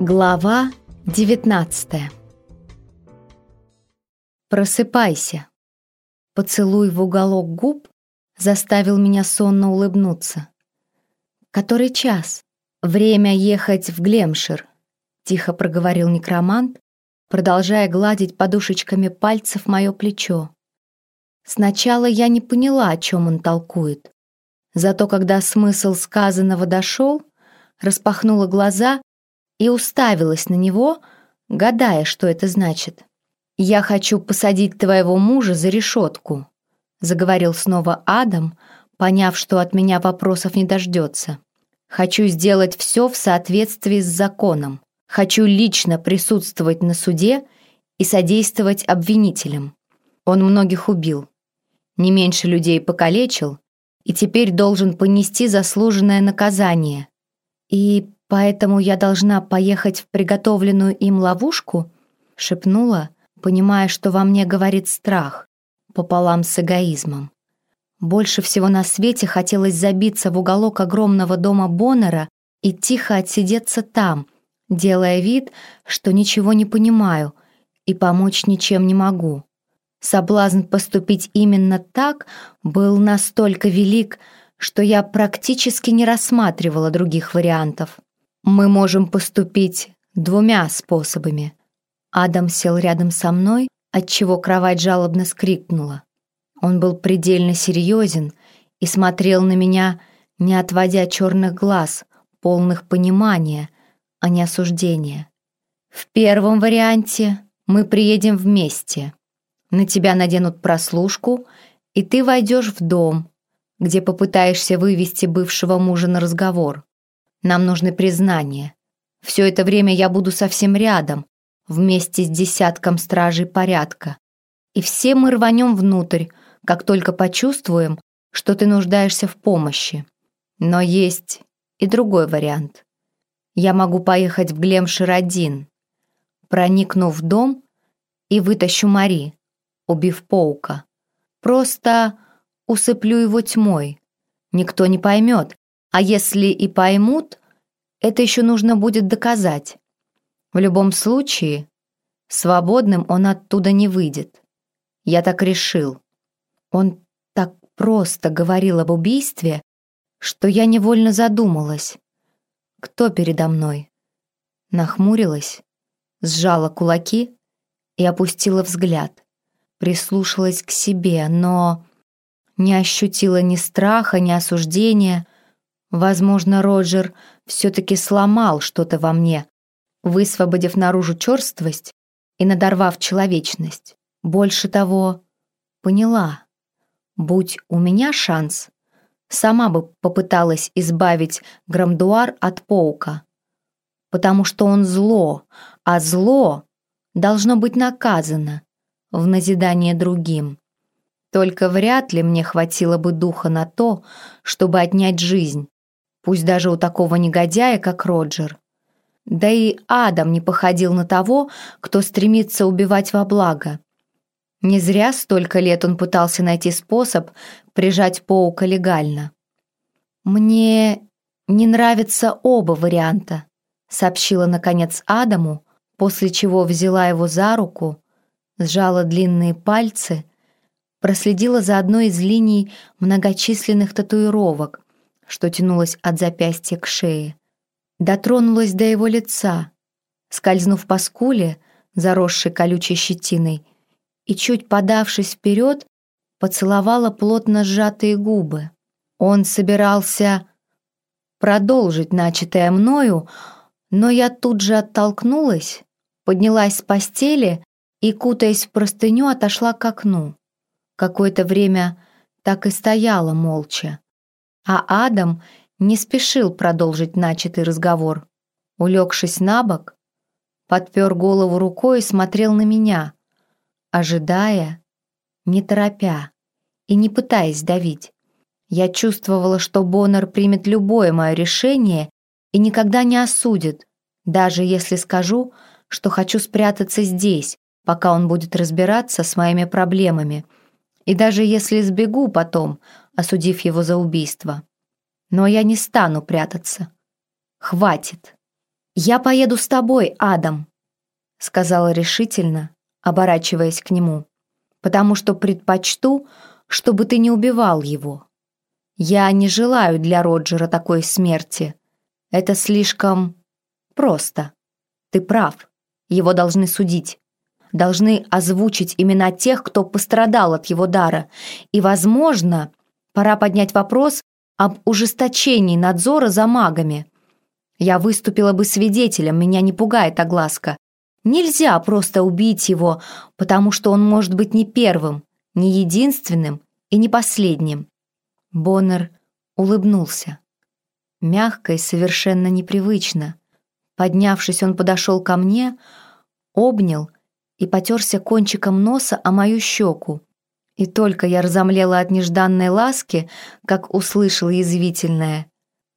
Глава 19 Просыпайся. Поцелуй в уголок губ заставил меня сонно улыбнуться. Который час? Время ехать в Глемшир, тихо проговорил некромант, продолжая гладить подушечками пальцев мое плечо. Сначала я не поняла, о чем он толкует. Зато когда смысл сказанного дошел, распахнула глаза и уставилась на него, гадая, что это значит. «Я хочу посадить твоего мужа за решетку», заговорил снова Адам, поняв, что от меня вопросов не дождется. «Хочу сделать все в соответствии с законом. Хочу лично присутствовать на суде и содействовать обвинителям. Он многих убил, не меньше людей покалечил и теперь должен понести заслуженное наказание. И «Поэтому я должна поехать в приготовленную им ловушку?» — шепнула, понимая, что во мне говорит страх, пополам с эгоизмом. Больше всего на свете хотелось забиться в уголок огромного дома Боннера и тихо отсидеться там, делая вид, что ничего не понимаю и помочь ничем не могу. Соблазн поступить именно так был настолько велик, что я практически не рассматривала других вариантов. Мы можем поступить двумя способами. Адам сел рядом со мной, отчего кровать жалобно скрикнула. Он был предельно серьезен и смотрел на меня, не отводя черных глаз, полных понимания, а не осуждения. В первом варианте мы приедем вместе. На тебя наденут прослушку, и ты войдешь в дом, где попытаешься вывести бывшего мужа на разговор. Нам нужны признания. Все это время я буду совсем рядом, вместе с десятком стражей порядка. И все мы рванем внутрь, как только почувствуем, что ты нуждаешься в помощи. Но есть и другой вариант. Я могу поехать в Глемшир один, проникну в дом и вытащу Мари, убив паука. Просто усыплю его тьмой. Никто не поймет, а если и поймут, это еще нужно будет доказать. В любом случае, свободным он оттуда не выйдет. Я так решил. Он так просто говорил об убийстве, что я невольно задумалась. Кто передо мной? Нахмурилась, сжала кулаки и опустила взгляд. Прислушалась к себе, но не ощутила ни страха, ни осуждения — Возможно, Роджер все-таки сломал что-то во мне, высвободив наружу черствость и надорвав человечность. Больше того, поняла. Будь у меня шанс, сама бы попыталась избавить Грамдуар от паука. Потому что он зло, а зло должно быть наказано в назидание другим. Только вряд ли мне хватило бы духа на то, чтобы отнять жизнь, пусть даже у такого негодяя, как Роджер. Да и Адам не походил на того, кто стремится убивать во благо. Не зря столько лет он пытался найти способ прижать паука легально. «Мне не нравятся оба варианта», сообщила, наконец, Адаму, после чего взяла его за руку, сжала длинные пальцы, проследила за одной из линий многочисленных татуировок, что тянулось от запястья к шее. Дотронулась до его лица, скользнув по скуле, заросшей колючей щетиной, и, чуть подавшись вперед, поцеловала плотно сжатые губы. Он собирался продолжить начатое мною, но я тут же оттолкнулась, поднялась с постели и, кутаясь в простыню, отошла к окну. Какое-то время так и стояла молча а Адам не спешил продолжить начатый разговор. Улегшись на бок, подпер голову рукой и смотрел на меня, ожидая, не торопя и не пытаясь давить. Я чувствовала, что Боннер примет любое мое решение и никогда не осудит, даже если скажу, что хочу спрятаться здесь, пока он будет разбираться с моими проблемами, и даже если сбегу потом, осудив его за убийство. Но я не стану прятаться. Хватит. «Я поеду с тобой, Адам», — сказала решительно, оборачиваясь к нему, «потому что предпочту, чтобы ты не убивал его. Я не желаю для Роджера такой смерти. Это слишком просто. Ты прав. Его должны судить. Должны озвучить имена тех, кто пострадал от его дара. И, возможно, пора поднять вопрос об ужесточении надзора за магами. Я выступила бы свидетелем, меня не пугает огласка. Нельзя просто убить его, потому что он может быть не первым, не единственным и не последним. Боннер улыбнулся. Мягко и совершенно непривычно. Поднявшись, он подошел ко мне, обнял и потерся кончиком носа о мою щеку. И только я разомлела от нежданной ласки, как услышал язвительное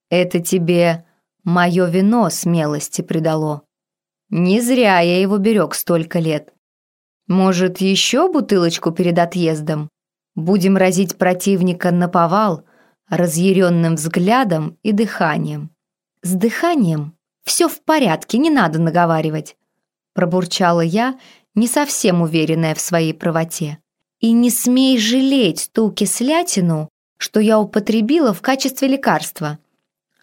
«Это тебе мое вино смелости придало. Не зря я его берег столько лет. Может, еще бутылочку перед отъездом? Будем разить противника на повал, разъяренным взглядом и дыханием. С дыханием все в порядке, не надо наговаривать. Пробурчала я, не совсем уверенная в своей правоте. И не смей жалеть ту кислятину, что я употребила в качестве лекарства.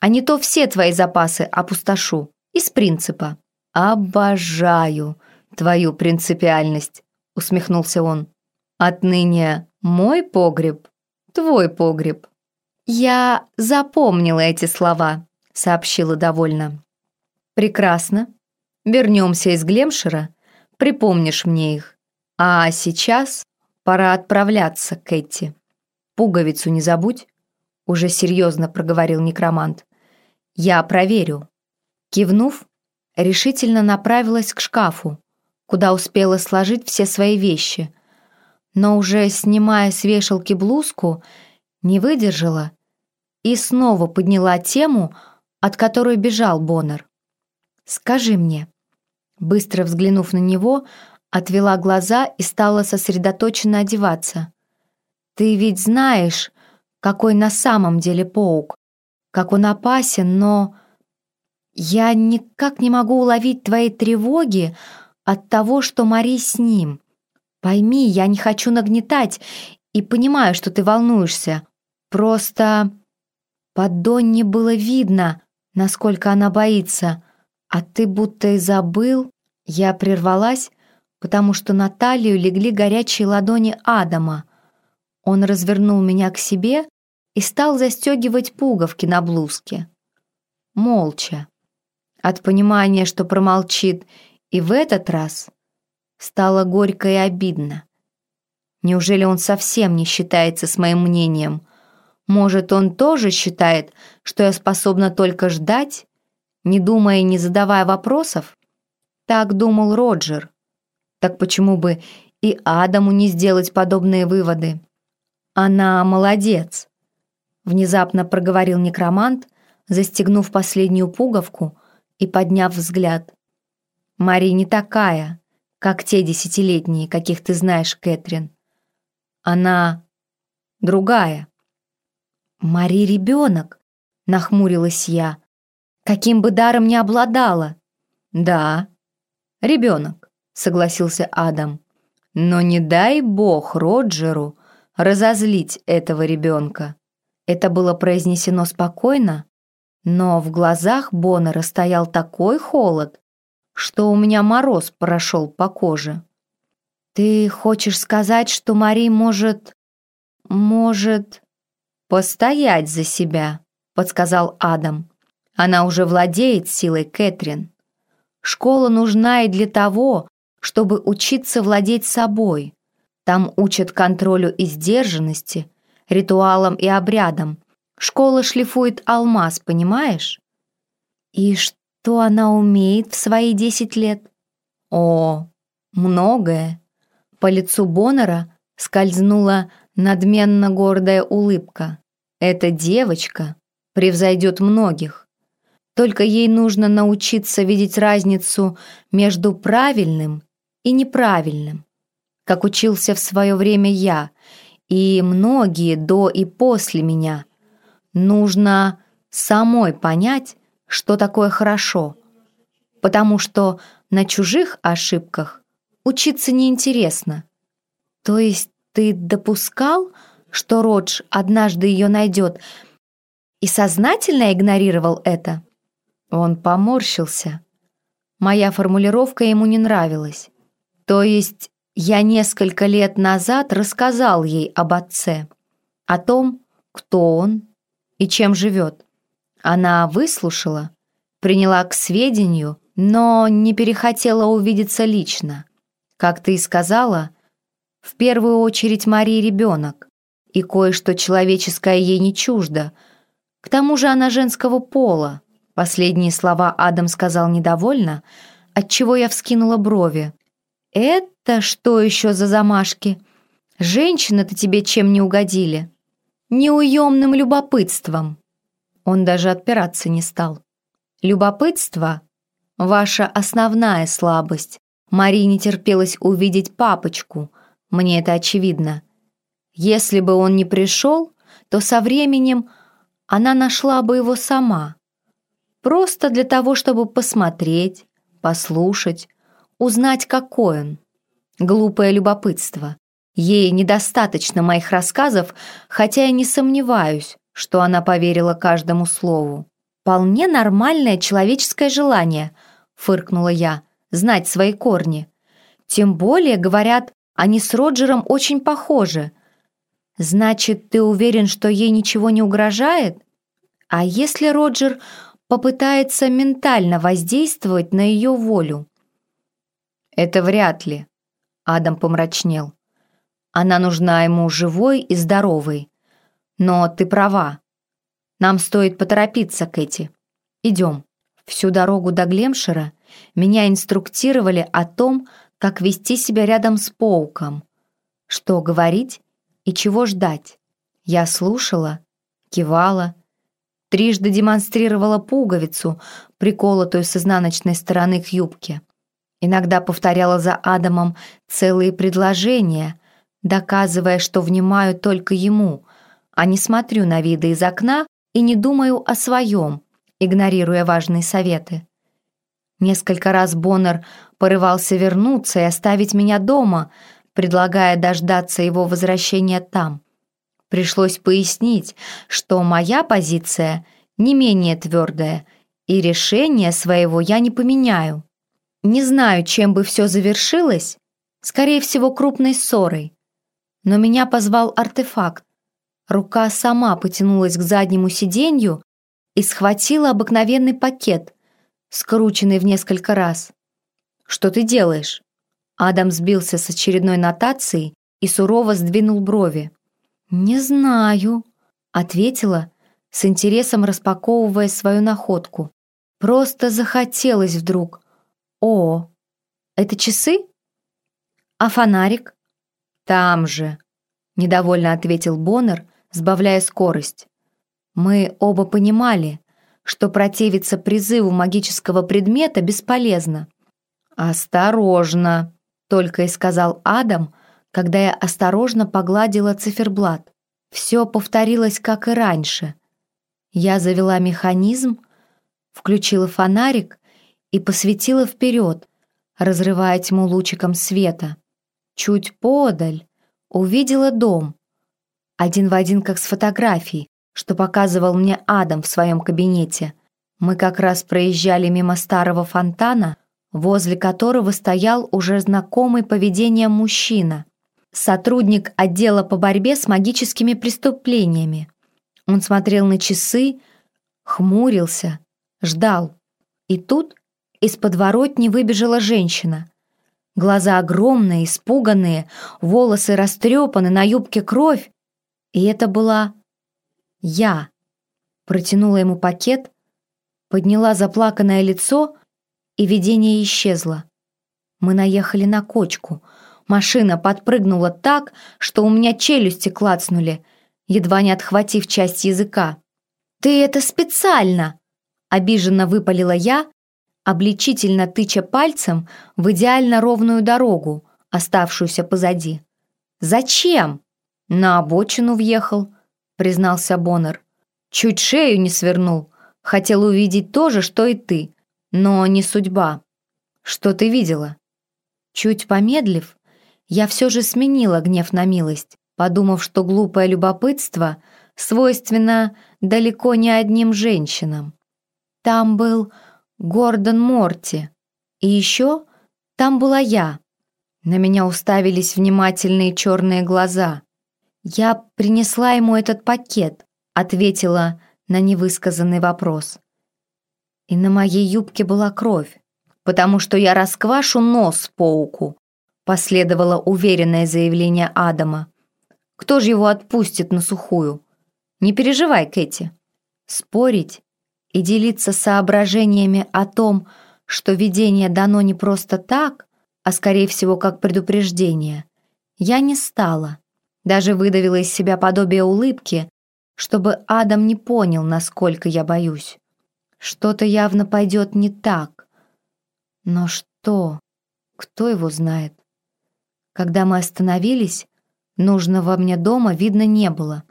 А не то все твои запасы опустошу. Из принципа. «Обожаю твою принципиальность», — усмехнулся он. «Отныне мой погреб, твой погреб». «Я запомнила эти слова», — сообщила довольно. «Прекрасно. Вернемся из Глемшира, припомнишь мне их. А сейчас Пора отправляться, Кэти. Пуговицу не забудь, уже серьезно проговорил некромант. Я проверю. Кивнув, решительно направилась к шкафу, куда успела сложить все свои вещи, но уже снимая с вешалки блузку, не выдержала и снова подняла тему, от которой бежал Боннер. «Скажи мне». Быстро взглянув на него, Отвела глаза и стала сосредоточенно одеваться. «Ты ведь знаешь, какой на самом деле паук, как он опасен, но...» «Я никак не могу уловить твои тревоги от того, что Мари с ним. Пойми, я не хочу нагнетать и понимаю, что ты волнуешься. Просто под Донни было видно, насколько она боится, а ты будто и забыл». Я прервалась, потому что на талию легли горячие ладони Адама. Он развернул меня к себе и стал застегивать пуговки на блузке. Молча. От понимания, что промолчит и в этот раз, стало горько и обидно. Неужели он совсем не считается с моим мнением? Может, он тоже считает, что я способна только ждать, не думая и не задавая вопросов? Так думал Роджер. Так почему бы и Адаму не сделать подобные выводы? Она молодец. Внезапно проговорил некромант, застегнув последнюю пуговку и подняв взгляд. Мари не такая, как те десятилетние, каких ты знаешь, Кэтрин. Она другая. Мари ребенок, нахмурилась я. Каким бы даром ни обладала. Да, ребенок согласился Адам. Но не дай бог Роджеру разозлить этого ребенка. Это было произнесено спокойно, но в глазах Боннера стоял такой холод, что у меня мороз прошел по коже. «Ты хочешь сказать, что Мари может... может...» «Постоять за себя», — подсказал Адам. «Она уже владеет силой Кэтрин. Школа нужна и для того, чтобы учиться владеть собой. Там учат контролю и сдержанности, ритуалам и обрядам. Школа шлифует алмаз, понимаешь? И что она умеет в свои десять лет? О, многое. По лицу Боннера скользнула надменно гордая улыбка. Эта девочка превзойдет многих. Только ей нужно научиться видеть разницу между правильным и неправильным, как учился в свое время я, и многие до и после меня. Нужно самой понять, что такое хорошо, потому что на чужих ошибках учиться неинтересно. То есть ты допускал, что Родж однажды ее найдет, и сознательно игнорировал это? Он поморщился. Моя формулировка ему не нравилась. То есть я несколько лет назад рассказал ей об отце, о том, кто он и чем живет. Она выслушала, приняла к сведению, но не перехотела увидеться лично. Как ты и сказала, в первую очередь Марии ребенок, и кое-что человеческое ей не чуждо. К тому же она женского пола. Последние слова Адам сказал недовольно, отчего я вскинула брови. «Это что еще за замашки? Женщины-то тебе чем не угодили?» «Неуемным любопытством». Он даже отпираться не стал. «Любопытство — ваша основная слабость. Марии не терпелось увидеть папочку. Мне это очевидно. Если бы он не пришел, то со временем она нашла бы его сама. Просто для того, чтобы посмотреть, послушать, узнать, какой он. Глупое любопытство. Ей недостаточно моих рассказов, хотя я не сомневаюсь, что она поверила каждому слову. «Вполне нормальное человеческое желание», — фыркнула я, — «знать свои корни. Тем более, говорят, они с Роджером очень похожи. Значит, ты уверен, что ей ничего не угрожает? А если Роджер попытается ментально воздействовать на ее волю. «Это вряд ли», — Адам помрачнел. «Она нужна ему живой и здоровой. Но ты права. Нам стоит поторопиться, Кэти. Идем». Всю дорогу до Глемшира меня инструктировали о том, как вести себя рядом с пауком, что говорить и чего ждать. Я слушала, кивала, Трижды демонстрировала пуговицу, приколотую с изнаночной стороны к юбке. Иногда повторяла за Адамом целые предложения, доказывая, что внимаю только ему, а не смотрю на виды из окна и не думаю о своем, игнорируя важные советы. Несколько раз Боннер порывался вернуться и оставить меня дома, предлагая дождаться его возвращения там. Пришлось пояснить, что моя позиция не менее твердая, и решение своего я не поменяю. Не знаю, чем бы все завершилось, скорее всего, крупной ссорой. Но меня позвал артефакт. Рука сама потянулась к заднему сиденью и схватила обыкновенный пакет, скрученный в несколько раз. «Что ты делаешь?» Адам сбился с очередной нотацией и сурово сдвинул брови. «Не знаю», — ответила, с интересом распаковывая свою находку. «Просто захотелось вдруг. О, это часы? А фонарик?» «Там же», — недовольно ответил Боннер, сбавляя скорость. «Мы оба понимали, что противиться призыву магического предмета бесполезно». «Осторожно», — только и сказал Адам, когда я осторожно погладила циферблат. Все повторилось, как и раньше. Я завела механизм, включила фонарик и посветила вперед, разрывая тьму лучиком света. Чуть подаль увидела дом, один в один, как с фотографий, что показывал мне Адам в своем кабинете. Мы как раз проезжали мимо старого фонтана, возле которого стоял уже знакомый поведением мужчина сотрудник отдела по борьбе с магическими преступлениями. Он смотрел на часы, хмурился, ждал. И тут из подворотни выбежала женщина. Глаза огромные, испуганные, волосы растрепаны, на юбке кровь. И это была я. Протянула ему пакет, подняла заплаканное лицо, и видение исчезло. Мы наехали на кочку — Машина подпрыгнула так, что у меня челюсти клацнули, едва не отхватив часть языка. «Ты это специально!» — обиженно выпалила я, обличительно тыча пальцем в идеально ровную дорогу, оставшуюся позади. «Зачем?» «На обочину въехал», — признался Боннер. «Чуть шею не свернул. Хотел увидеть то же, что и ты. но не судьба. Что ты видела?» Чуть помедлив, я все же сменила гнев на милость, подумав, что глупое любопытство свойственно далеко не одним женщинам. Там был Гордон Морти, и еще там была я. На меня уставились внимательные черные глаза. Я принесла ему этот пакет, ответила на невысказанный вопрос. И на моей юбке была кровь, потому что я расквашу нос пауку, последовало уверенное заявление Адама. Кто же его отпустит на сухую? Не переживай, Кэти. Спорить и делиться соображениями о том, что видение дано не просто так, а скорее всего как предупреждение, я не стала. Даже выдавила из себя подобие улыбки, чтобы Адам не понял, насколько я боюсь. Что-то явно пойдет не так. Но что? Кто его знает? Когда мы остановились, нужного мне дома видно не было.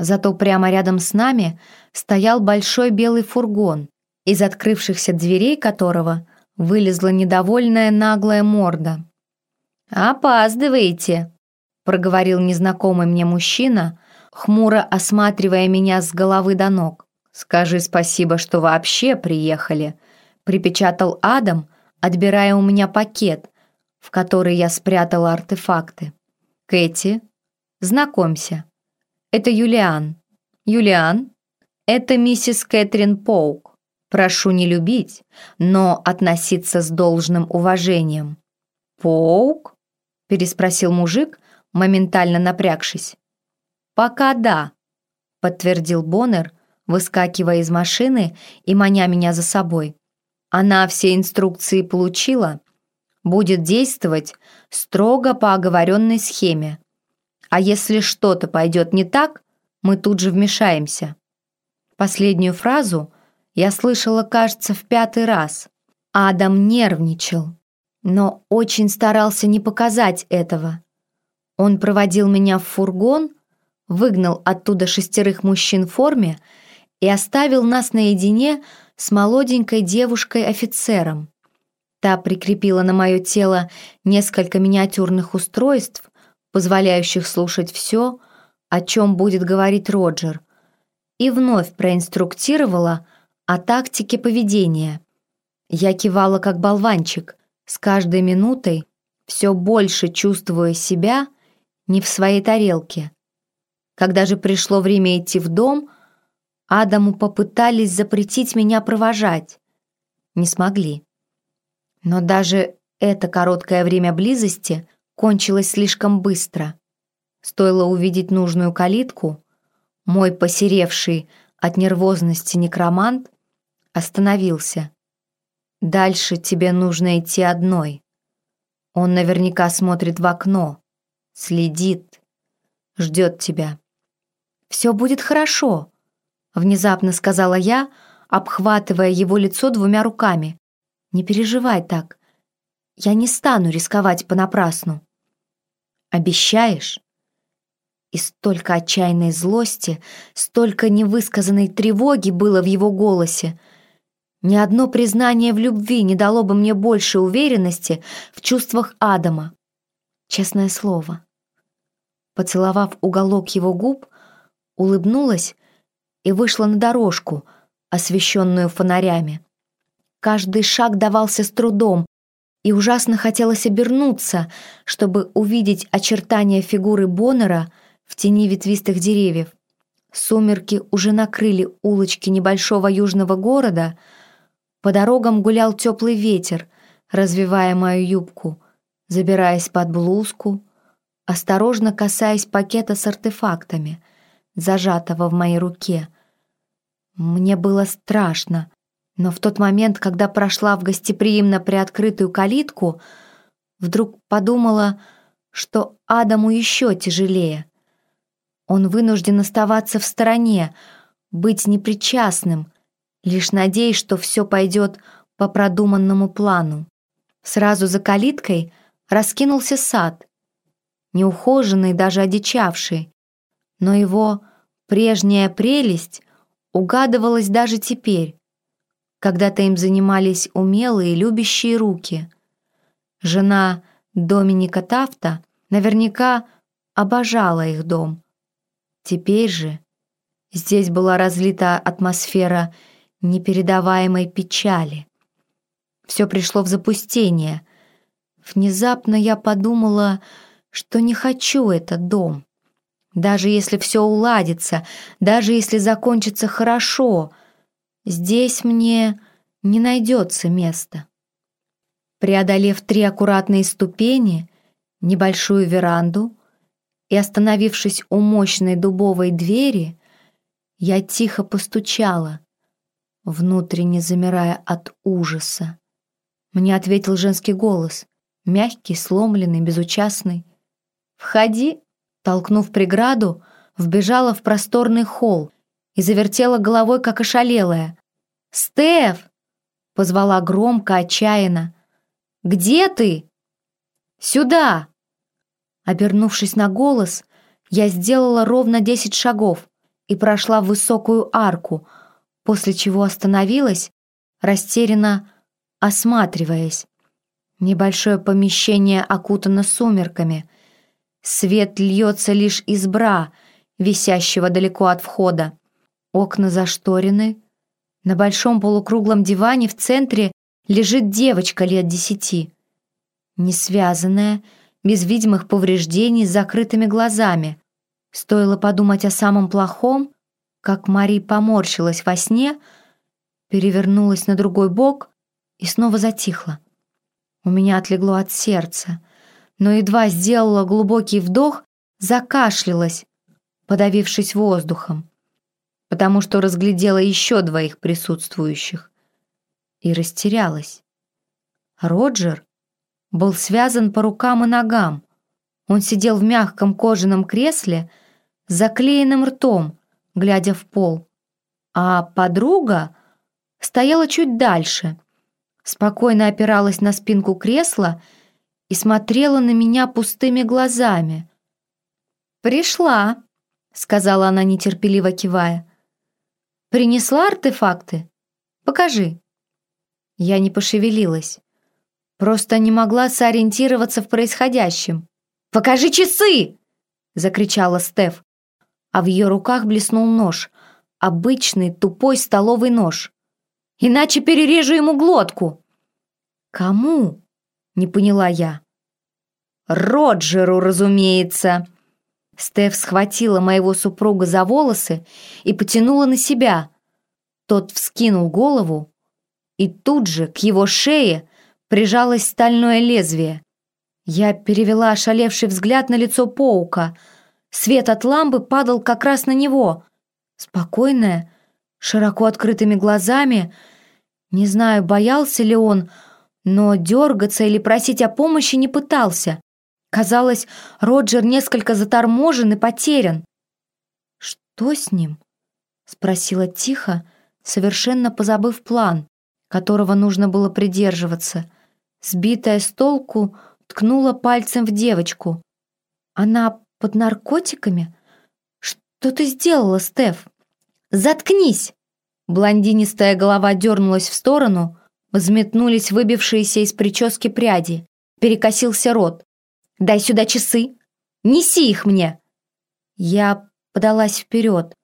Зато прямо рядом с нами стоял большой белый фургон, из открывшихся дверей которого вылезла недовольная наглая морда. «Опаздываете», — проговорил незнакомый мне мужчина, хмуро осматривая меня с головы до ног. «Скажи спасибо, что вообще приехали», — припечатал Адам, отбирая у меня пакет, в который я спрятала артефакты. «Кэти, знакомься, это Юлиан. Юлиан, это миссис Кэтрин Поук. Прошу не любить, но относиться с должным уважением». «Поук?» — переспросил мужик, моментально напрягшись. «Пока да», — подтвердил Боннер, выскакивая из машины и маня меня за собой. Она все инструкции получила, будет действовать строго по оговоренной схеме. А если что-то пойдет не так, мы тут же вмешаемся. Последнюю фразу я слышала, кажется, в пятый раз. Адам нервничал, но очень старался не показать этого. Он проводил меня в фургон, выгнал оттуда шестерых мужчин в форме и оставил нас наедине с молоденькой девушкой-офицером. Та прикрепила на мое тело несколько миниатюрных устройств, позволяющих слушать все, о чем будет говорить Роджер, и вновь проинструктировала о тактике поведения. Я кивала как болванчик, с каждой минутой все больше чувствуя себя не в своей тарелке. Когда же пришло время идти в дом, Адаму попытались запретить меня провожать. Не смогли. Но даже это короткое время близости кончилось слишком быстро. Стоило увидеть нужную калитку, мой посеревший от нервозности некромант остановился. «Дальше тебе нужно идти одной. Он наверняка смотрит в окно, следит, ждет тебя». «Все будет хорошо», — внезапно сказала я, обхватывая его лицо двумя руками. Не переживай так. Я не стану рисковать понапрасну. Обещаешь? И столько отчаянной злости, столько невысказанной тревоги было в его голосе. Ни одно признание в любви не дало бы мне больше уверенности в чувствах Адама. Честное слово. Поцеловав уголок его губ, улыбнулась и вышла на дорожку, освещенную фонарями. Каждый шаг давался с трудом, и ужасно хотелось обернуться, чтобы увидеть очертания фигуры Боннера в тени ветвистых деревьев. Сумерки уже накрыли улочки небольшого южного города, по дорогам гулял теплый ветер, развивая мою юбку, забираясь под блузку, осторожно касаясь пакета с артефактами, зажатого в моей руке. Мне было страшно, но в тот момент, когда прошла в гостеприимно приоткрытую калитку, вдруг подумала, что Адаму еще тяжелее. Он вынужден оставаться в стороне, быть непричастным, лишь надеясь, что все пойдет по продуманному плану. Сразу за калиткой раскинулся сад, неухоженный, даже одичавший, но его прежняя прелесть угадывалась даже теперь. Когда-то им занимались умелые, любящие руки. Жена Доминика Тафта наверняка обожала их дом. Теперь же здесь была разлита атмосфера непередаваемой печали. Все пришло в запустение. Внезапно я подумала, что не хочу этот дом. Даже если все уладится, даже если закончится хорошо, Здесь мне не найдется места. Преодолев три аккуратные ступени, небольшую веранду и остановившись у мощной дубовой двери, я тихо постучала, внутренне замирая от ужаса. Мне ответил женский голос, мягкий, сломленный, безучастный. «Входи!» Толкнув преграду, вбежала в просторный холл и завертела головой, как ошалелая. «Стеф!» — позвала громко, отчаянно. «Где ты?» «Сюда!» Обернувшись на голос, я сделала ровно десять шагов и прошла в высокую арку, после чего остановилась, растерянно осматриваясь. Небольшое помещение окутано сумерками. Свет льется лишь из бра, висящего далеко от входа. Окна зашторены. На большом полукруглом диване в центре лежит девочка лет десяти. Несвязанная, без видимых повреждений, с закрытыми глазами. Стоило подумать о самом плохом, как Мари поморщилась во сне, перевернулась на другой бок и снова затихла. У меня отлегло от сердца, но едва сделала глубокий вдох, закашлялась, подавившись воздухом потому что разглядела еще двоих присутствующих и растерялась. Роджер был связан по рукам и ногам. Он сидел в мягком кожаном кресле с заклеенным ртом, глядя в пол, а подруга стояла чуть дальше, спокойно опиралась на спинку кресла и смотрела на меня пустыми глазами. «Пришла», — сказала она, нетерпеливо кивая. Принесла артефакты? Покажи». Я не пошевелилась. Просто не могла сориентироваться в происходящем. «Покажи часы!» — закричала Стеф. А в ее руках блеснул нож. Обычный тупой столовый нож. «Иначе перережу ему глотку!» «Кому?» — не поняла я. «Роджеру, разумеется!» Стеф схватила моего супруга за волосы и потянула на себя. Тот вскинул голову, и тут же к его шее прижалось стальное лезвие. Я перевела ошалевший взгляд на лицо паука. Свет от лампы падал как раз на него. Спокойное, широко открытыми глазами. Не знаю, боялся ли он, но дергаться или просить о помощи не пытался. Казалось, Роджер несколько заторможен и потерян. «Что с ним?» — спросила тихо, совершенно позабыв план, которого нужно было придерживаться. Сбитая с толку, ткнула пальцем в девочку. «Она под наркотиками? Что ты сделала, Стеф?» «Заткнись!» Блондинистая голова дернулась в сторону, взметнулись выбившиеся из прически пряди, перекосился рот. Дай сюда часы. Неси их мне!» Я подалась вперед.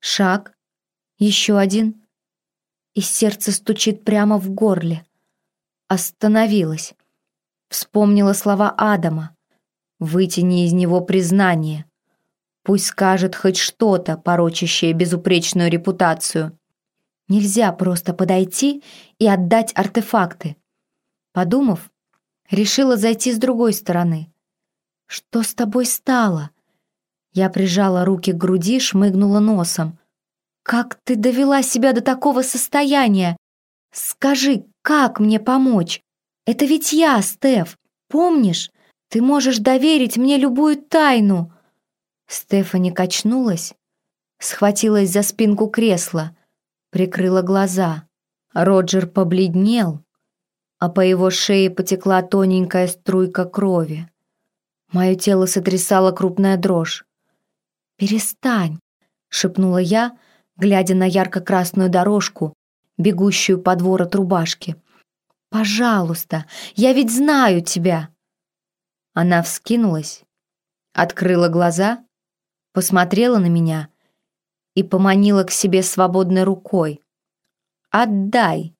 Шаг. Еще один. И сердце стучит прямо в горле. Остановилась. Вспомнила слова Адама. «Вытяни из него признание. Пусть скажет хоть что-то, порочащее безупречную репутацию. Нельзя просто подойти и отдать артефакты». Подумав, решила зайти с другой стороны. «Что с тобой стало?» Я прижала руки к груди, шмыгнула носом. «Как ты довела себя до такого состояния? Скажи, как мне помочь? Это ведь я, Стеф, помнишь? Ты можешь доверить мне любую тайну!» Стефани качнулась, схватилась за спинку кресла, прикрыла глаза. Роджер побледнел, а по его шее потекла тоненькая струйка крови. Мое тело сотрясало крупная дрожь. «Перестань!» — шепнула я, глядя на ярко-красную дорожку, бегущую под ворот рубашки. «Пожалуйста, я ведь знаю тебя!» Она вскинулась, открыла глаза, посмотрела на меня и поманила к себе свободной рукой. «Отдай!» —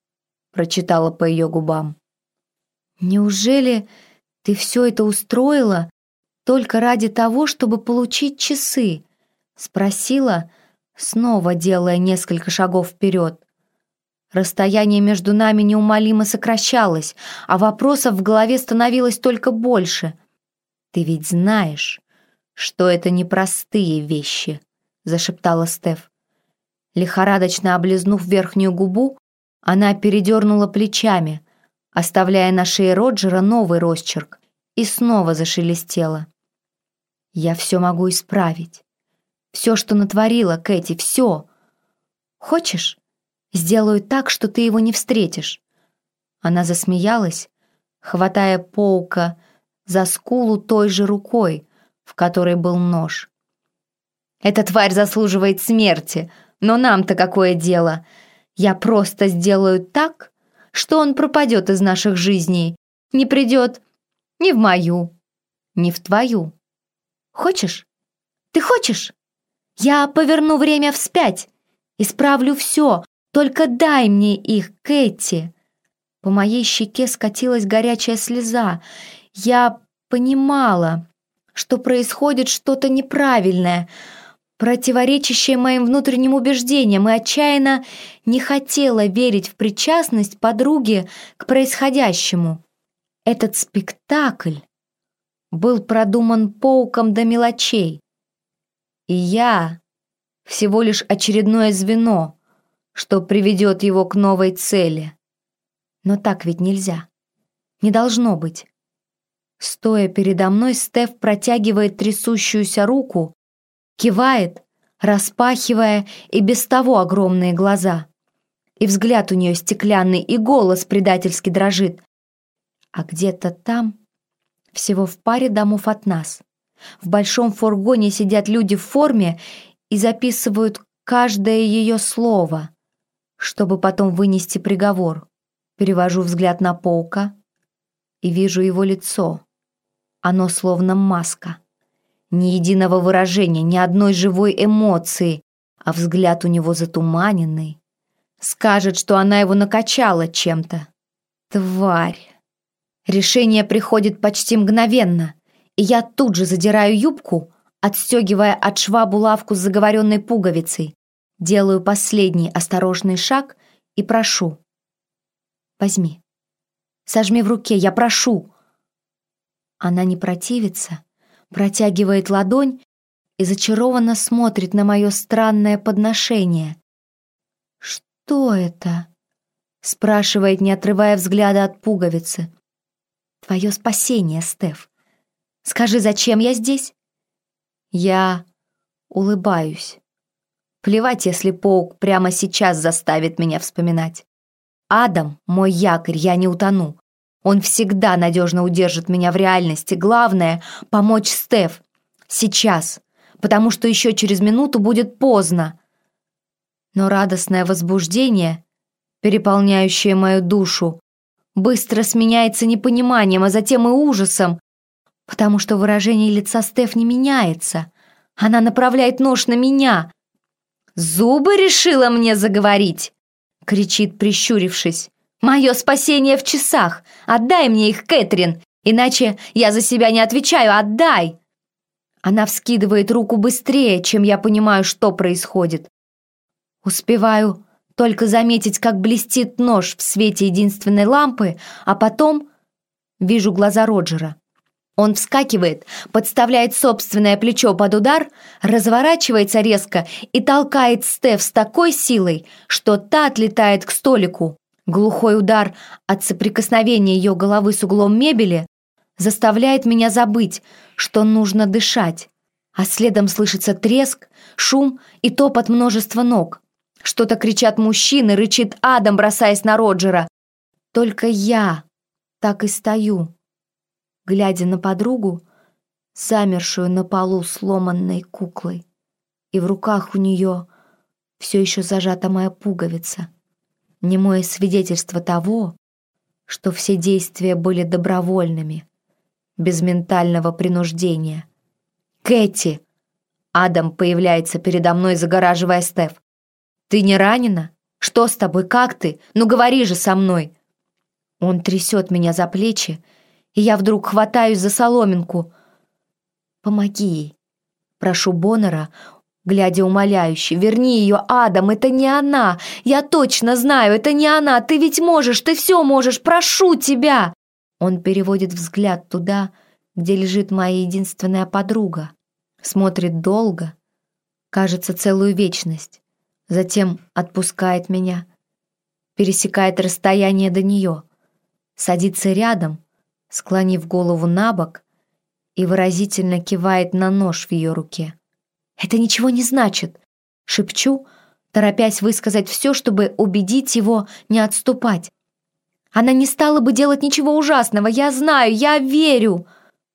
прочитала по ее губам. «Неужели ты все это устроила только ради того, чтобы получить часы?» — спросила, снова делая несколько шагов вперед. Расстояние между нами неумолимо сокращалось, а вопросов в голове становилось только больше. «Ты ведь знаешь, что это непростые вещи», — зашептала Стеф. Лихорадочно облизнув верхнюю губу, она передернула плечами, оставляя на шее Роджера новый росчерк, и снова зашелестела. «Я все могу исправить. Все, что натворила, Кэти, все. Хочешь, сделаю так, что ты его не встретишь?» Она засмеялась, хватая Поука за скулу той же рукой, в которой был нож. «Эта тварь заслуживает смерти, но нам-то какое дело? Я просто сделаю так, что он пропадет из наших жизней, не придет ни в мою, ни в твою. Хочешь? Ты хочешь?» Я поверну время вспять, исправлю все, только дай мне их, Кэти. По моей щеке скатилась горячая слеза. Я понимала, что происходит что-то неправильное, противоречащее моим внутренним убеждениям, и отчаянно не хотела верить в причастность подруги к происходящему. Этот спектакль был продуман пауком до мелочей. И я всего лишь очередное звено, что приведет его к новой цели. Но так ведь нельзя. Не должно быть. Стоя передо мной, Стеф протягивает трясущуюся руку, кивает, распахивая и без того огромные глаза. И взгляд у нее стеклянный, и голос предательски дрожит. А где-то там, всего в паре домов от нас, в большом фургоне сидят люди в форме и записывают каждое ее слово, чтобы потом вынести приговор. Перевожу взгляд на Паука и вижу его лицо. Оно словно маска. Ни единого выражения, ни одной живой эмоции, а взгляд у него затуманенный. Скажет, что она его накачала чем-то. Тварь. Решение приходит почти мгновенно и я тут же задираю юбку, отстегивая от шва булавку с заговоренной пуговицей, делаю последний осторожный шаг и прошу. «Возьми. Сожми в руке, я прошу». Она не противится, протягивает ладонь и зачарованно смотрит на мое странное подношение. «Что это?» — спрашивает, не отрывая взгляда от пуговицы. «Твое спасение, Стеф. Скажи, зачем я здесь?» Я улыбаюсь. Плевать, если паук прямо сейчас заставит меня вспоминать. Адам — мой якорь, я не утону. Он всегда надежно удержит меня в реальности. Главное — помочь Стеф. Сейчас. Потому что еще через минуту будет поздно. Но радостное возбуждение, переполняющее мою душу, быстро сменяется непониманием, а затем и ужасом, потому что выражение лица Стеф не меняется. Она направляет нож на меня. «Зубы решила мне заговорить!» — кричит, прищурившись. «Мое спасение в часах! Отдай мне их, Кэтрин! Иначе я за себя не отвечаю! Отдай!» Она вскидывает руку быстрее, чем я понимаю, что происходит. Успеваю только заметить, как блестит нож в свете единственной лампы, а потом вижу глаза Роджера. Он вскакивает, подставляет собственное плечо под удар, разворачивается резко и толкает Стеф с такой силой, что та отлетает к столику. Глухой удар от соприкосновения ее головы с углом мебели заставляет меня забыть, что нужно дышать. А следом слышится треск, шум и топот множества ног. Что-то кричат мужчины, рычит Адам, бросаясь на Роджера. Только я так и стою глядя на подругу, замершую на полу сломанной куклой, и в руках у нее все еще зажата моя пуговица. Немое свидетельство того, что все действия были добровольными, без ментального принуждения. «Кэти!» Адам появляется передо мной, загораживая Стеф. «Ты не ранена? Что с тобой? Как ты? Ну говори же со мной!» Он трясет меня за плечи, и я вдруг хватаюсь за соломинку. «Помоги ей!» Прошу Боннера, глядя умоляюще. «Верни ее, Адам, это не она! Я точно знаю, это не она! Ты ведь можешь, ты все можешь! Прошу тебя!» Он переводит взгляд туда, где лежит моя единственная подруга. Смотрит долго, кажется, целую вечность. Затем отпускает меня, пересекает расстояние до нее, садится рядом, склонив голову на бок и выразительно кивает на нож в ее руке. «Это ничего не значит», — шепчу, торопясь высказать все, чтобы убедить его не отступать. «Она не стала бы делать ничего ужасного, я знаю, я верю!»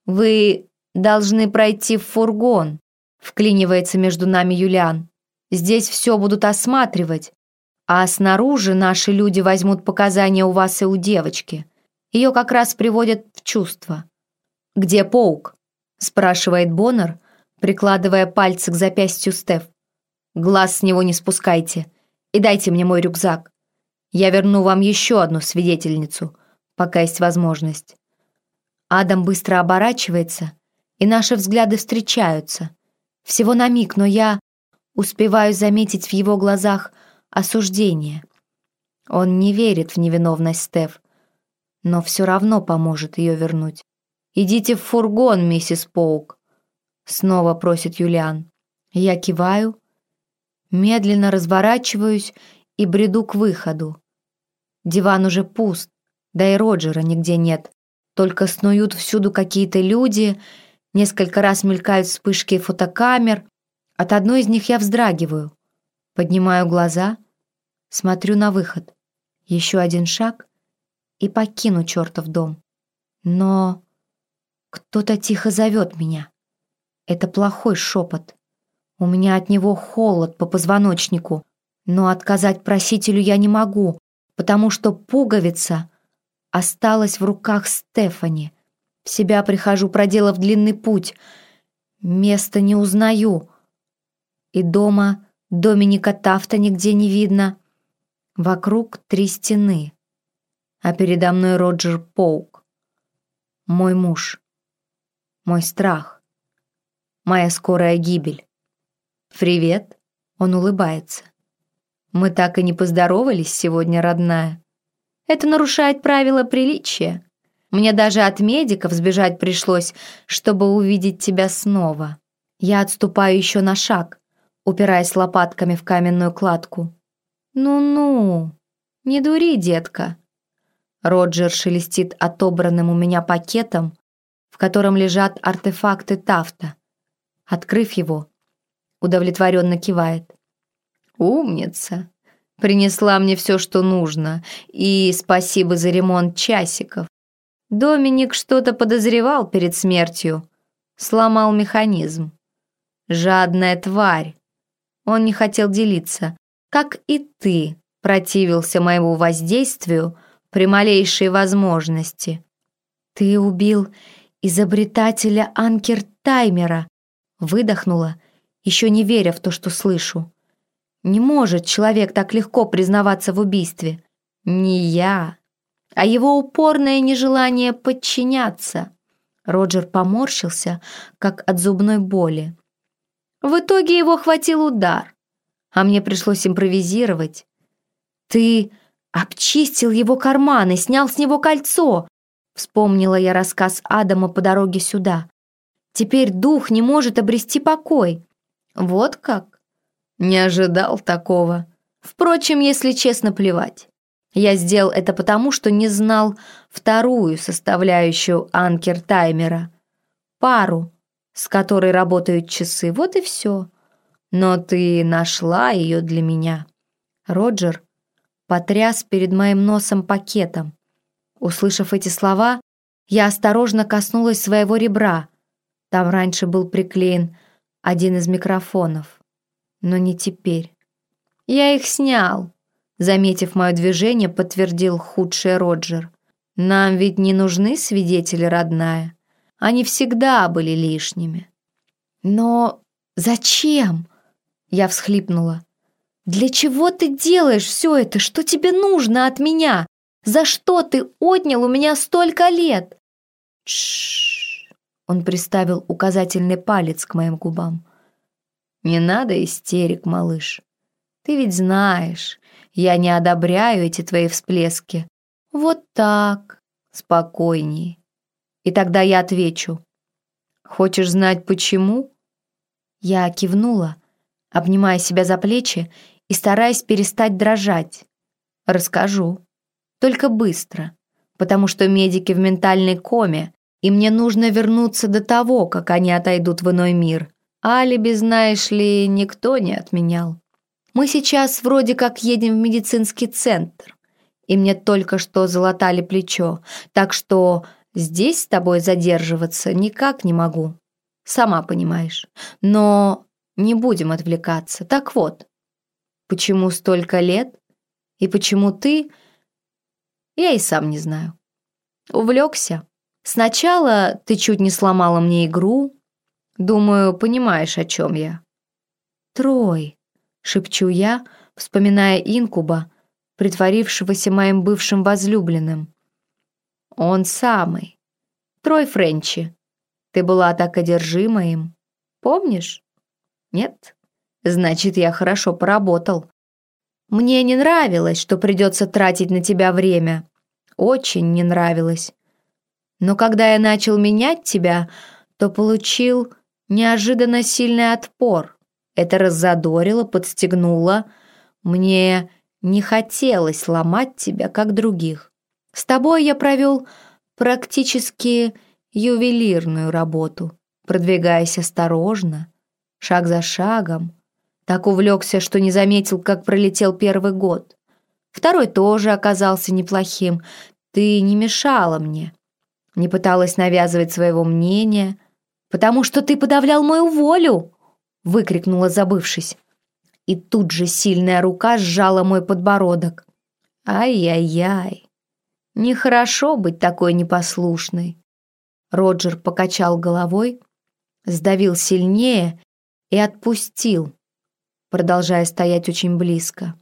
«Вы должны пройти в фургон», — вклинивается между нами Юлиан. «Здесь все будут осматривать, а снаружи наши люди возьмут показания у вас и у девочки. Ее как раз приводят в чувство». «Где паук?» — спрашивает Боннер, прикладывая пальцы к запястью Стеф. «Глаз с него не спускайте и дайте мне мой рюкзак. Я верну вам еще одну свидетельницу, пока есть возможность». Адам быстро оборачивается, и наши взгляды встречаются. Всего на миг, но я успеваю заметить в его глазах осуждение. Он не верит в невиновность Стеф, но все равно поможет ее вернуть. «Идите в фургон, миссис Поук», — снова просит Юлиан. Я киваю, медленно разворачиваюсь и бреду к выходу. Диван уже пуст, да и Роджера нигде нет. Только снуют всюду какие-то люди, несколько раз мелькают вспышки фотокамер. От одной из них я вздрагиваю. Поднимаю глаза, смотрю на выход. Еще один шаг и покину чертов дом. Но кто-то тихо зовет меня. Это плохой шепот. У меня от него холод по позвоночнику, но отказать просителю я не могу, потому что пуговица осталась в руках Стефани. В себя прихожу, проделав длинный путь. Место не узнаю. И дома Доминика Тафта нигде не видно. Вокруг три стены. А передо мной Роджер Поук. Мой муж. Мой страх. Моя скорая гибель. «Привет», — он улыбается. «Мы так и не поздоровались сегодня, родная». Это нарушает правила приличия. Мне даже от медиков сбежать пришлось, чтобы увидеть тебя снова. Я отступаю еще на шаг, упираясь лопатками в каменную кладку. «Ну-ну, не дури, детка». Роджер шелестит отобранным у меня пакетом, в котором лежат артефакты Тафта. Открыв его, удовлетворенно кивает. «Умница. Принесла мне все, что нужно, и спасибо за ремонт часиков. Доминик что-то подозревал перед смертью, сломал механизм. Жадная тварь. Он не хотел делиться, как и ты противился моему воздействию при малейшей возможности. Ты убил изобретателя Анкер-таймера, выдохнула, еще не веря в то, что слышу. Не может человек так легко признаваться в убийстве. Не я, а его упорное нежелание подчиняться. Роджер поморщился, как от зубной боли. В итоге его хватил удар, а мне пришлось импровизировать. «Ты обчистил его карманы, снял с него кольцо!» Вспомнила я рассказ Адама по дороге сюда. «Теперь дух не может обрести покой». «Вот как?» Не ожидал такого. Впрочем, если честно, плевать. Я сделал это потому, что не знал вторую составляющую анкер-таймера. Пару, с которой работают часы. Вот и все. Но ты нашла ее для меня. Роджер потряс перед моим носом пакетом. Услышав эти слова, я осторожно коснулась своего ребра. Там раньше был приклеен один из микрофонов но не теперь. Я их снял. Заметив мое движение, подтвердил худший Роджер. «Нам ведь не нужны свидетели, родная. Они всегда были лишними». «Но зачем?» Я всхлипнула. «Для чего ты делаешь все это? Что тебе нужно от меня? За что ты отнял у меня столько лет?» Тш. Он приставил указательный палец к моим губам. «Не надо истерик, малыш. Ты ведь знаешь, я не одобряю эти твои всплески. Вот так, спокойней. И тогда я отвечу. Хочешь знать, почему?» Я кивнула, обнимая себя за плечи и стараясь перестать дрожать. Расскажу. Только быстро, потому что медики в ментальной коме, и мне нужно вернуться до того, как они отойдут в иной мир. Алиби, знаешь ли, никто не отменял. Мы сейчас вроде как едем в медицинский центр, и мне только что залатали плечо, так что здесь с тобой задерживаться никак не могу. Сама понимаешь. Но не будем отвлекаться. Так вот, почему столько лет? И почему ты... Я и сам не знаю. Увлекся. Сначала ты чуть не сломала мне игру. Думаю, понимаешь, о чем я. Трой, шепчу я, вспоминая инкуба, притворившегося моим бывшим возлюбленным. Он самый. Трой Френчи. Ты была так одержима им. Помнишь? Нет? Значит, я хорошо поработал. Мне не нравилось, что придется тратить на тебя время. Очень не нравилось. Но когда я начал менять тебя, то получил неожиданно сильный отпор. Это раззадорило, подстегнуло. Мне не хотелось ломать тебя, как других. С тобой я провел практически ювелирную работу, продвигаясь осторожно, шаг за шагом. Так увлекся, что не заметил, как пролетел первый год. Второй тоже оказался неплохим. Ты не мешала мне, не пыталась навязывать своего мнения, потому что ты подавлял мою волю!» выкрикнула, забывшись. И тут же сильная рука сжала мой подбородок. «Ай-яй-яй! Нехорошо быть такой непослушной!» Роджер покачал головой, сдавил сильнее и отпустил, продолжая стоять очень близко.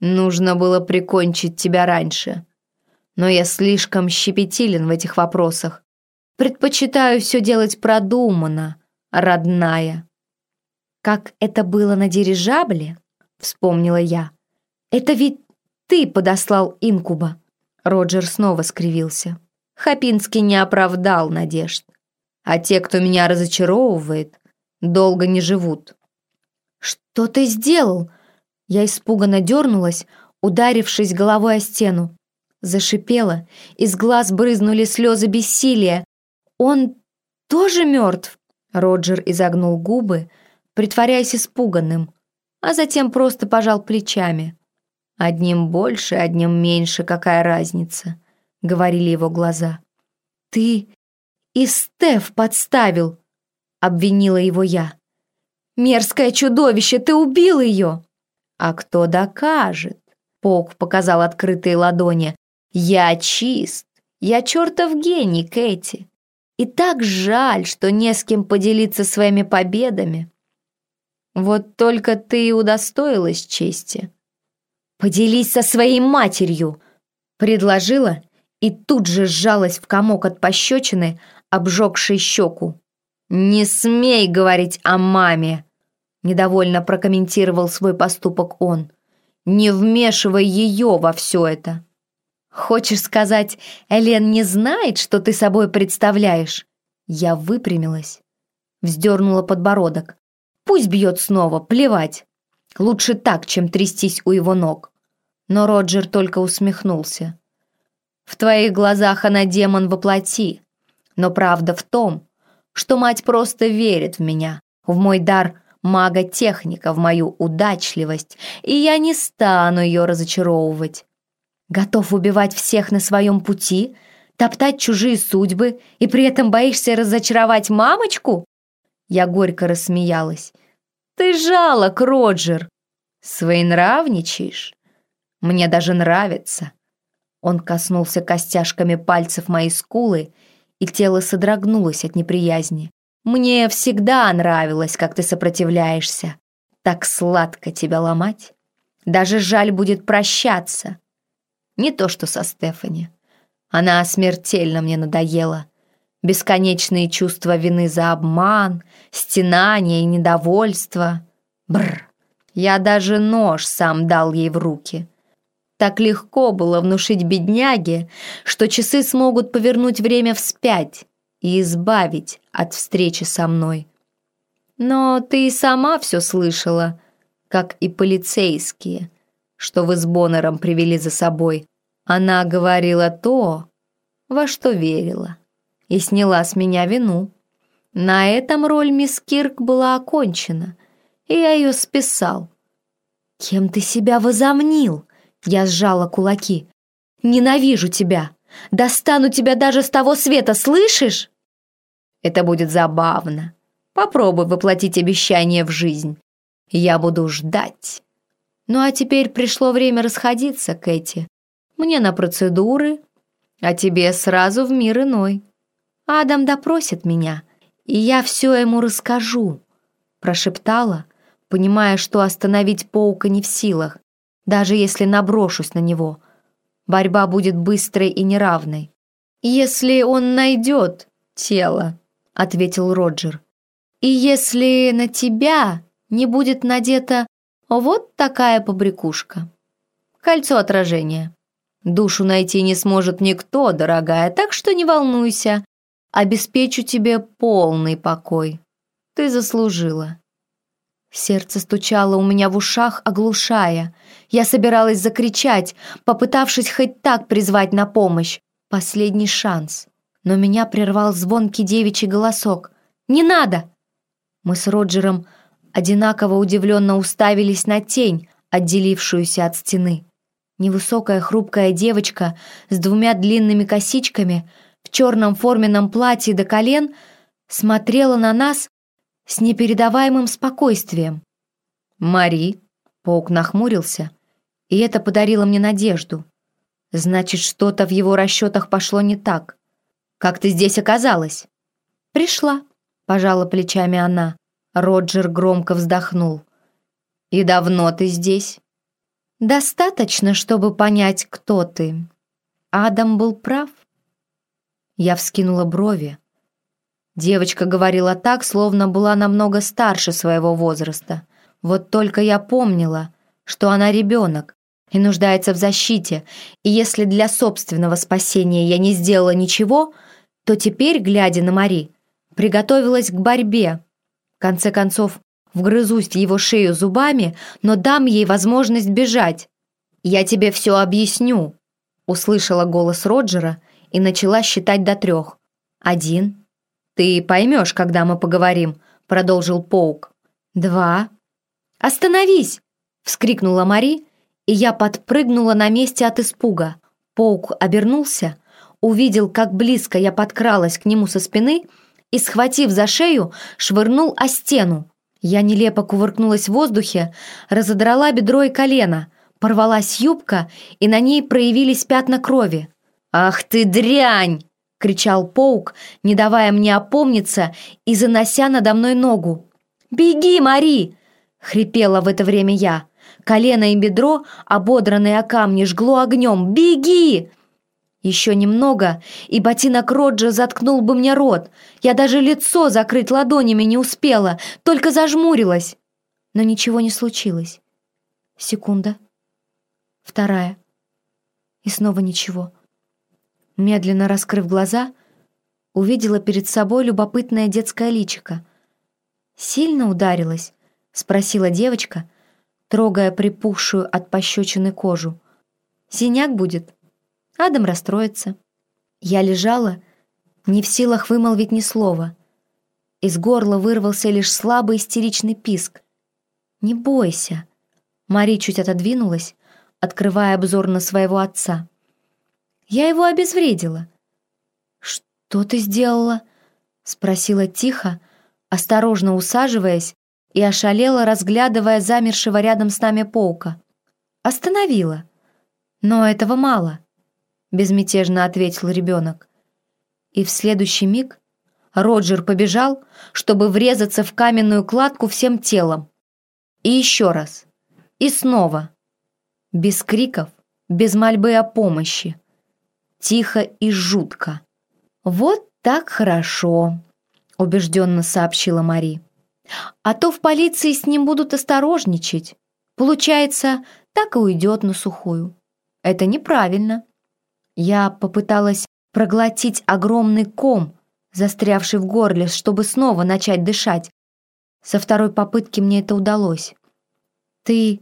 «Нужно было прикончить тебя раньше но я слишком щепетилен в этих вопросах. Предпочитаю все делать продуманно, родная. Как это было на дирижабле, вспомнила я. Это ведь ты подослал инкуба. Роджер снова скривился. Хапинский не оправдал надежд. А те, кто меня разочаровывает, долго не живут. «Что ты сделал?» Я испуганно дернулась, ударившись головой о стену. Зашипела, из глаз брызнули слезы бессилия. «Он тоже мертв?» Роджер изогнул губы, притворяясь испуганным, а затем просто пожал плечами. «Одним больше, одним меньше, какая разница?» — говорили его глаза. «Ты и Стеф подставил!» — обвинила его я. «Мерзкое чудовище, ты убил ее!» «А кто докажет?» — Пок показал открытые ладони. Я чист. Я чертов гений, Кэти. И так жаль, что не с кем поделиться своими победами. Вот только ты и удостоилась чести. Поделись со своей матерью, предложила и тут же сжалась в комок от пощечины, обжегшей щеку. «Не смей говорить о маме!» Недовольно прокомментировал свой поступок он. «Не вмешивай ее во все это!» «Хочешь сказать, Элен не знает, что ты собой представляешь?» Я выпрямилась, вздернула подбородок. «Пусть бьет снова, плевать. Лучше так, чем трястись у его ног». Но Роджер только усмехнулся. «В твоих глазах она демон воплоти, но правда в том, что мать просто верит в меня, в мой дар мага-техника, в мою удачливость, и я не стану ее разочаровывать. Готов убивать всех на своем пути, топтать чужие судьбы и при этом боишься разочаровать мамочку?» Я горько рассмеялась. «Ты жалок, Роджер!» «Своенравничаешь?» Мне даже нравится». Он коснулся костяшками пальцев моей скулы, и тело содрогнулось от неприязни. «Мне всегда нравилось, как ты сопротивляешься. Так сладко тебя ломать. Даже жаль будет прощаться. Не то что со Стефани. Она смертельно мне надоела. Бесконечные чувства вины за обман, стенания и недовольство. Бр. Я даже нож сам дал ей в руки. Так легко было внушить бедняге, что часы смогут повернуть время вспять и избавить от встречи со мной. Но ты и сама все слышала, как и полицейские, что вы с Боннером привели за собой. Она говорила то, во что верила, и сняла с меня вину. На этом роль мисс Кирк была окончена, и я ее списал. «Кем ты себя возомнил?» Я сжала кулаки. «Ненавижу тебя! Достану тебя даже с того света, слышишь?» «Это будет забавно. Попробуй воплотить обещание в жизнь. Я буду ждать». Ну а теперь пришло время расходиться, Кэти. Мне на процедуры, а тебе сразу в мир иной. Адам допросит меня, и я все ему расскажу», прошептала, понимая, что остановить паука не в силах, даже если наброшусь на него. Борьба будет быстрой и неравной. «Если он найдет тело», — ответил Роджер. «И если на тебя не будет надета вот такая побрякушка. Кольцо отражения. Душу найти не сможет никто, дорогая, так что не волнуйся. Обеспечу тебе полный покой. Ты заслужила». Сердце стучало у меня в ушах, оглушая. Я собиралась закричать, попытавшись хоть так призвать на помощь. Последний шанс. Но меня прервал звонкий девичий голосок. «Не надо!» Мы с Роджером одинаково удивленно уставились на тень, отделившуюся от стены. Невысокая хрупкая девочка с двумя длинными косичками в черном форменном платье до колен смотрела на нас с непередаваемым спокойствием. «Мари», — паук нахмурился, и это подарило мне надежду. «Значит, что-то в его расчетах пошло не так. Как ты здесь оказалась?» «Пришла», — пожала плечами она. Роджер громко вздохнул. «И давно ты здесь?» «Достаточно, чтобы понять, кто ты. Адам был прав». Я вскинула брови. Девочка говорила так, словно была намного старше своего возраста. Вот только я помнила, что она ребенок и нуждается в защите, и если для собственного спасения я не сделала ничего, то теперь, глядя на Мари, приготовилась к борьбе. В конце концов, вгрызусь в его шею зубами, но дам ей возможность бежать. «Я тебе все объясню», — услышала голос Роджера и начала считать до трех. «Один, «Ты поймешь, когда мы поговорим», — продолжил Поук. «Два». «Остановись!» — вскрикнула Мари, и я подпрыгнула на месте от испуга. Поук обернулся, увидел, как близко я подкралась к нему со спины и, схватив за шею, швырнул о стену. Я нелепо кувыркнулась в воздухе, разодрала бедро и колено, порвалась юбка, и на ней проявились пятна крови. «Ах ты дрянь!» — кричал паук, не давая мне опомниться и занося надо мной ногу. «Беги, Мари!» — хрипела в это время я. Колено и бедро, ободранные о камни, жгло огнем. «Беги!» Еще немного, и ботинок Роджа заткнул бы мне рот. Я даже лицо закрыть ладонями не успела, только зажмурилась. Но ничего не случилось. Секунда. Вторая. И снова ничего. Медленно раскрыв глаза, увидела перед собой любопытное детское личико. «Сильно ударилась?» — спросила девочка, трогая припухшую от пощечины кожу. «Синяк будет. Адам расстроится». Я лежала, не в силах вымолвить ни слова. Из горла вырвался лишь слабый истеричный писк. «Не бойся!» Мари чуть отодвинулась, открывая обзор на своего отца. Я его обезвредила». «Что ты сделала?» — спросила тихо, осторожно усаживаясь и ошалела, разглядывая замершего рядом с нами паука. «Остановила», «Но этого мало», — безмятежно ответил ребенок. И в следующий миг Роджер побежал, чтобы врезаться в каменную кладку всем телом. И еще раз. И снова. Без криков, без мольбы о помощи. Тихо и жутко. «Вот так хорошо», — убежденно сообщила Мари. «А то в полиции с ним будут осторожничать. Получается, так и уйдет на сухую. Это неправильно». Я попыталась проглотить огромный ком, застрявший в горле, чтобы снова начать дышать. Со второй попытки мне это удалось. «Ты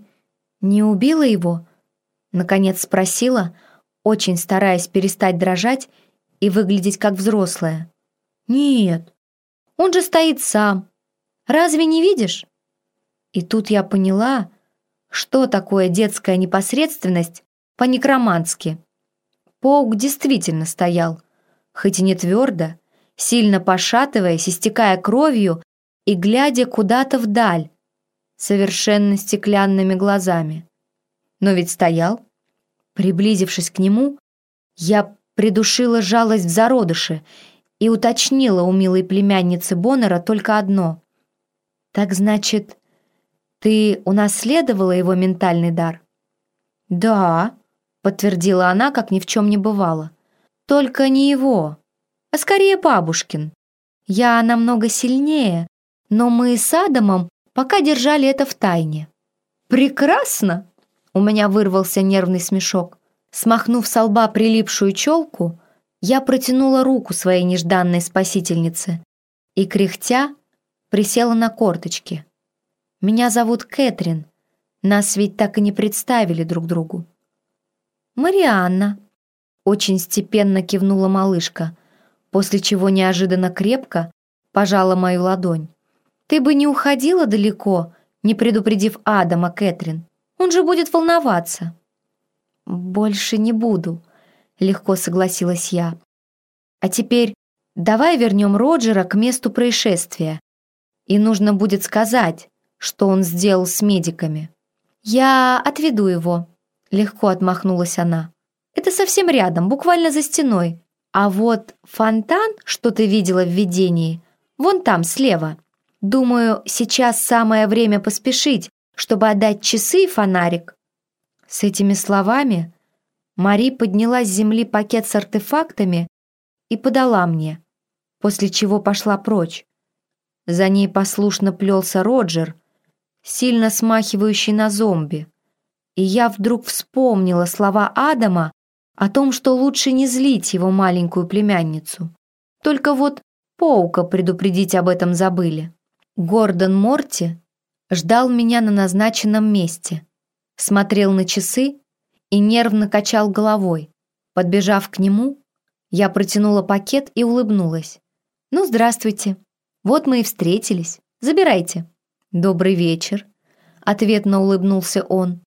не убила его?» Наконец спросила, очень стараясь перестать дрожать и выглядеть как взрослая. «Нет, он же стоит сам. Разве не видишь?» И тут я поняла, что такое детская непосредственность по-некромански. Паук действительно стоял, хоть и не твердо, сильно пошатываясь, истекая кровью и глядя куда-то вдаль, совершенно стеклянными глазами. Но ведь стоял. Приблизившись к нему, я придушила жалость в зародыше и уточнила у милой племянницы Боннера только одно. «Так значит, ты унаследовала его ментальный дар?» «Да», — подтвердила она, как ни в чем не бывало. «Только не его, а скорее бабушкин. Я намного сильнее, но мы с Адамом пока держали это в тайне». «Прекрасно!» — у меня вырвался нервный смешок. Смахнув со лба прилипшую челку, я протянула руку своей нежданной спасительнице и, кряхтя, присела на корточки. «Меня зовут Кэтрин. Нас ведь так и не представили друг другу». «Марианна», — очень степенно кивнула малышка — после чего неожиданно крепко пожала мою ладонь. «Ты бы не уходила далеко, не предупредив Адама, Кэтрин. Он же будет волноваться». «Больше не буду», — легко согласилась я. «А теперь давай вернем Роджера к месту происшествия. И нужно будет сказать, что он сделал с медиками». «Я отведу его», — легко отмахнулась она. «Это совсем рядом, буквально за стеной. А вот фонтан, что ты видела в видении, вон там, слева. Думаю, сейчас самое время поспешить, чтобы отдать часы и фонарик». С этими словами Мари подняла с земли пакет с артефактами и подала мне, после чего пошла прочь. За ней послушно плелся Роджер, сильно смахивающий на зомби. И я вдруг вспомнила слова Адама о том, что лучше не злить его маленькую племянницу. Только вот Поука предупредить об этом забыли. Гордон Морти ждал меня на назначенном месте, смотрел на часы и нервно качал головой. Подбежав к нему, я протянула пакет и улыбнулась. «Ну, здравствуйте. Вот мы и встретились. Забирайте». «Добрый вечер», — ответно улыбнулся он.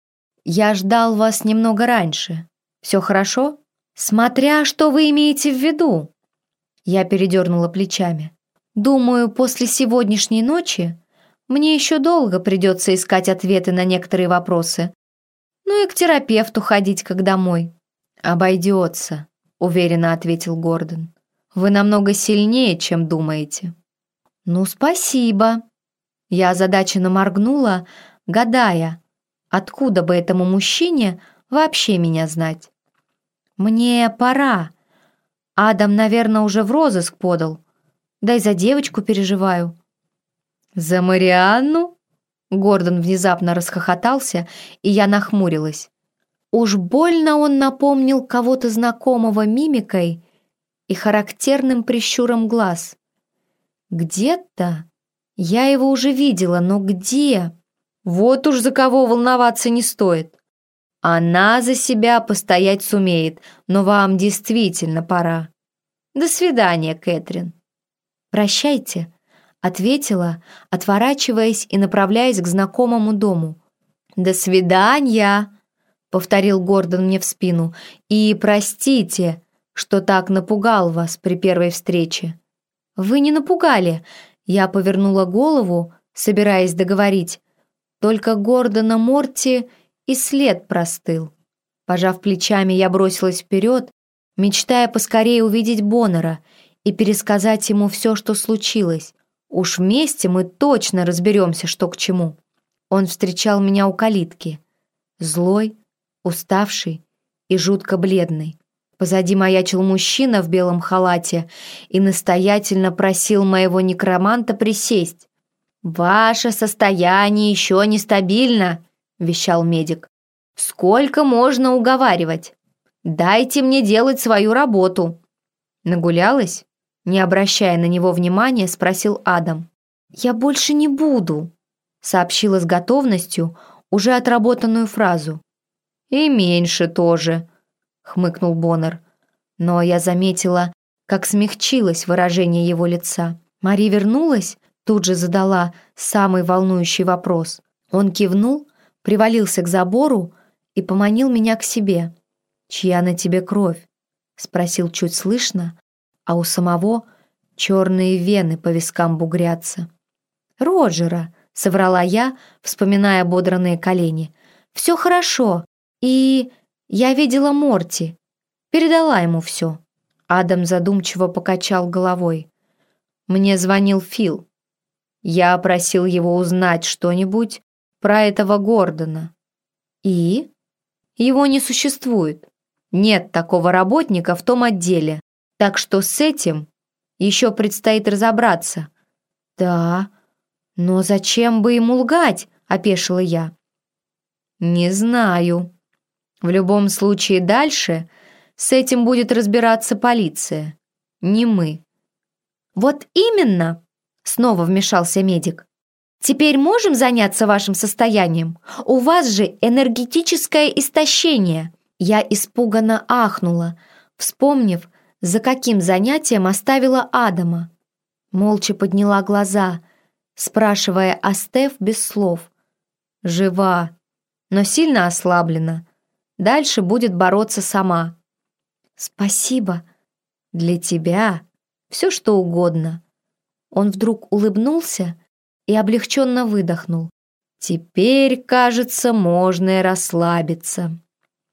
«Я ждал вас немного раньше, все хорошо? Смотря, что вы имеете в виду. Я передернула плечами. Думаю, после сегодняшней ночи мне еще долго придется искать ответы на некоторые вопросы. Ну и к терапевту ходить, как домой. Обойдется, уверенно ответил Гордон. Вы намного сильнее, чем думаете. Ну, спасибо. Я озадаченно моргнула, гадая, откуда бы этому мужчине вообще меня знать. «Мне пора. Адам, наверное, уже в розыск подал. Да и за девочку переживаю». «За Марианну?» Гордон внезапно расхохотался, и я нахмурилась. Уж больно он напомнил кого-то знакомого мимикой и характерным прищуром глаз. «Где-то я его уже видела, но где?» «Вот уж за кого волноваться не стоит. Она за себя постоять сумеет, но вам действительно пора. До свидания, Кэтрин. Прощайте, ответила, отворачиваясь и направляясь к знакомому дому. До свидания, повторил Гордон мне в спину. И простите, что так напугал вас при первой встрече. Вы не напугали. Я повернула голову, собираясь договорить. Только Гордона Морти и след простыл. Пожав плечами, я бросилась вперед, мечтая поскорее увидеть Боннера и пересказать ему все, что случилось. Уж вместе мы точно разберемся, что к чему. Он встречал меня у калитки. Злой, уставший и жутко бледный. Позади маячил мужчина в белом халате и настоятельно просил моего некроманта присесть. «Ваше состояние еще нестабильно», — вещал медик. «Сколько можно уговаривать? Дайте мне делать свою работу». Нагулялась? Не обращая на него внимания, спросил Адам. «Я больше не буду», — сообщила с готовностью уже отработанную фразу. «И меньше тоже», — хмыкнул Боннер. Но я заметила, как смягчилось выражение его лица. Мари вернулась, тут же задала самый волнующий вопрос. Он кивнул, привалился к забору и поманил меня к себе. «Чья на тебе кровь?» — спросил чуть слышно, а у самого черные вены по вискам бугрятся. «Роджера», — соврала я, вспоминая ободранные колени. «Все хорошо, и я видела Морти, передала ему все». Адам задумчиво покачал головой. «Мне звонил Фил. Я просил его узнать что-нибудь про этого Гордона. И? Его не существует. Нет такого работника в том отделе. Так что с этим еще предстоит разобраться. Да, но зачем бы ему лгать, опешила я. Не знаю. В любом случае дальше с этим будет разбираться полиция, не мы. Вот именно, снова вмешался медик. Теперь можем заняться вашим состоянием? У вас же энергетическое истощение. Я испуганно ахнула, вспомнив, за каким занятием оставила Адама. Молча подняла глаза, спрашивая о Стеф без слов. Жива, но сильно ослаблена. Дальше будет бороться сама. Спасибо. Для тебя все что угодно. Он вдруг улыбнулся и облегченно выдохнул. Теперь, кажется, можно и расслабиться.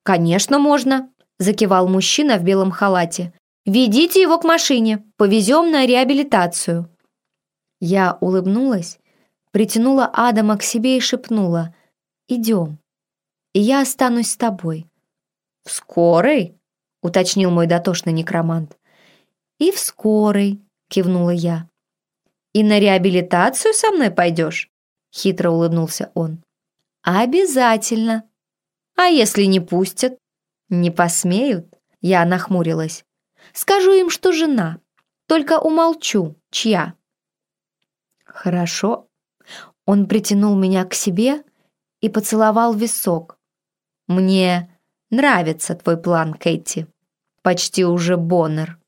«Конечно, можно», — закивал мужчина в белом халате. «Ведите его к машине, повезем на реабилитацию». Я улыбнулась, притянула Адама к себе и шепнула «Идем, и я останусь с тобой». «В скорой?» — уточнил мой дотошный некромант. «И в скорой», — кивнула я. «И на реабилитацию со мной пойдешь?» — хитро улыбнулся он. «Обязательно», а если не пустят? Не посмеют? Я нахмурилась. Скажу им, что жена. Только умолчу, чья. Хорошо. Он притянул меня к себе и поцеловал висок. Мне нравится твой план, Кэти. Почти уже Боннер.